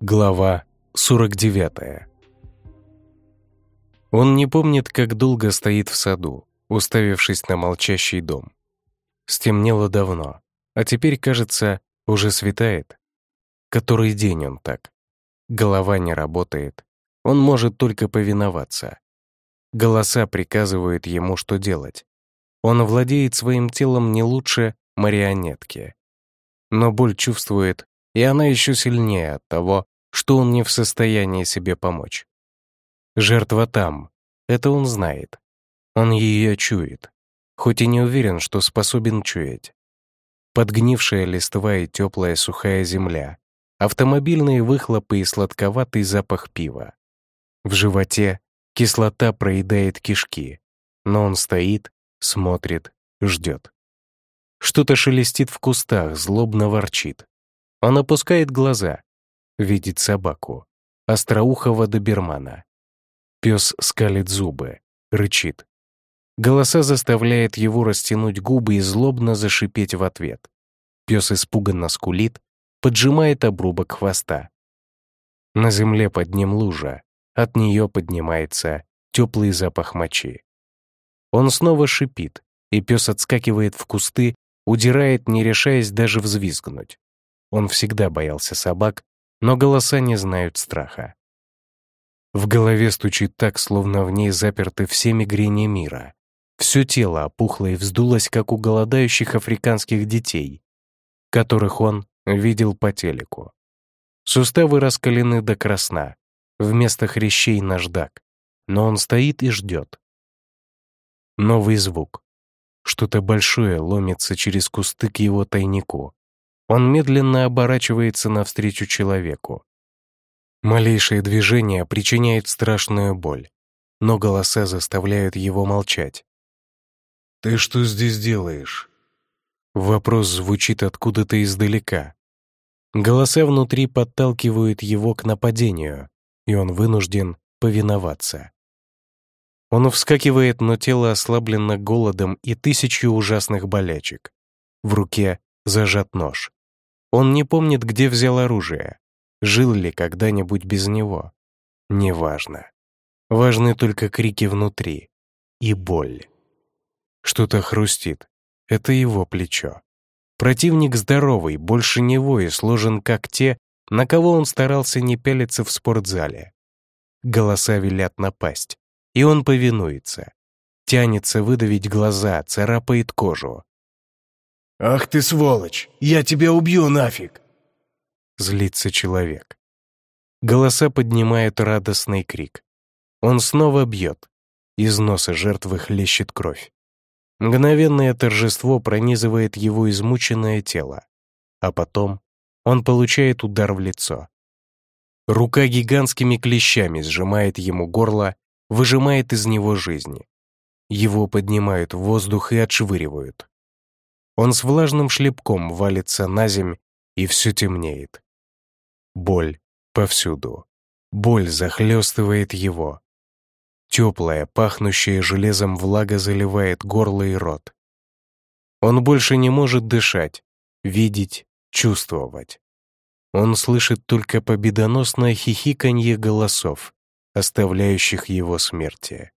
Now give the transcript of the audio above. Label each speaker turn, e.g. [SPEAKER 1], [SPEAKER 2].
[SPEAKER 1] Глава 49 Он не помнит, как долго стоит в саду, уставившись на молчащий дом. Стемнело давно, а теперь, кажется, уже светает. Который день он так? Голова не работает, он может только повиноваться. Голоса приказывают ему, что делать. Он владеет своим телом не лучше марионетки. Но боль чувствует, и она еще сильнее от того, что он не в состоянии себе помочь. Жертва там, это он знает. Он ее чует, хоть и не уверен, что способен чуять. Подгнившая листва и теплая сухая земля, автомобильные выхлопы и сладковатый запах пива. В животе кислота проедает кишки, но он стоит, смотрит, ждет. Что-то шелестит в кустах, злобно ворчит. Он опускает глаза, видит собаку, остроухого добермана. Пес скалит зубы, рычит. Голоса заставляет его растянуть губы и злобно зашипеть в ответ. Пес испуганно скулит, поджимает обрубок хвоста. На земле под ним лужа, от нее поднимается теплый запах мочи. Он снова шипит, и пес отскакивает в кусты, удирает, не решаясь даже взвизгнуть. Он всегда боялся собак, но голоса не знают страха. В голове стучит так, словно в ней заперты все мигрени мира. Все тело опухло и вздулось, как у голодающих африканских детей, которых он видел по телеку. Суставы раскалены до красна, вместо хрящей наждак, но он стоит и ждет. Новый звук. Что-то большое ломится через кусты к его тайнику. Он медленно оборачивается навстречу человеку. Малейшее движение причиняет страшную боль, но голоса заставляют его молчать.
[SPEAKER 2] «Ты что здесь делаешь?»
[SPEAKER 1] Вопрос звучит откуда-то издалека. Голоса внутри подталкивают его к нападению, и он вынужден повиноваться. Он вскакивает, но тело ослаблено голодом и тысячью ужасных болячек. В руке зажат нож. Он не помнит, где взял оружие. Жил ли когда-нибудь без него? Неважно. Важны только крики внутри и боль. Что-то хрустит. Это его плечо. Противник здоровый, больше него и сложен как те, на кого он старался не пялиться в спортзале. Голоса велят напасть и он повинуется. Тянется выдавить глаза, царапает кожу.
[SPEAKER 2] «Ах ты сволочь! Я тебя убью нафиг!»
[SPEAKER 1] Злится человек. Голоса поднимают радостный крик. Он снова бьет. Из носа жертвы хлещет кровь. Мгновенное торжество пронизывает его измученное тело. А потом он получает удар в лицо. Рука гигантскими клещами сжимает ему горло выжимает из него жизни. Его поднимают в воздух и отшвыривают. Он с влажным шлепком валится на земь, и все темнеет. Боль повсюду. Боль захлестывает его. Теплая, пахнущая железом влага заливает горло и рот. Он больше не может дышать, видеть, чувствовать. Он слышит только победоносное хихиканье голосов, оставляющих его смерти.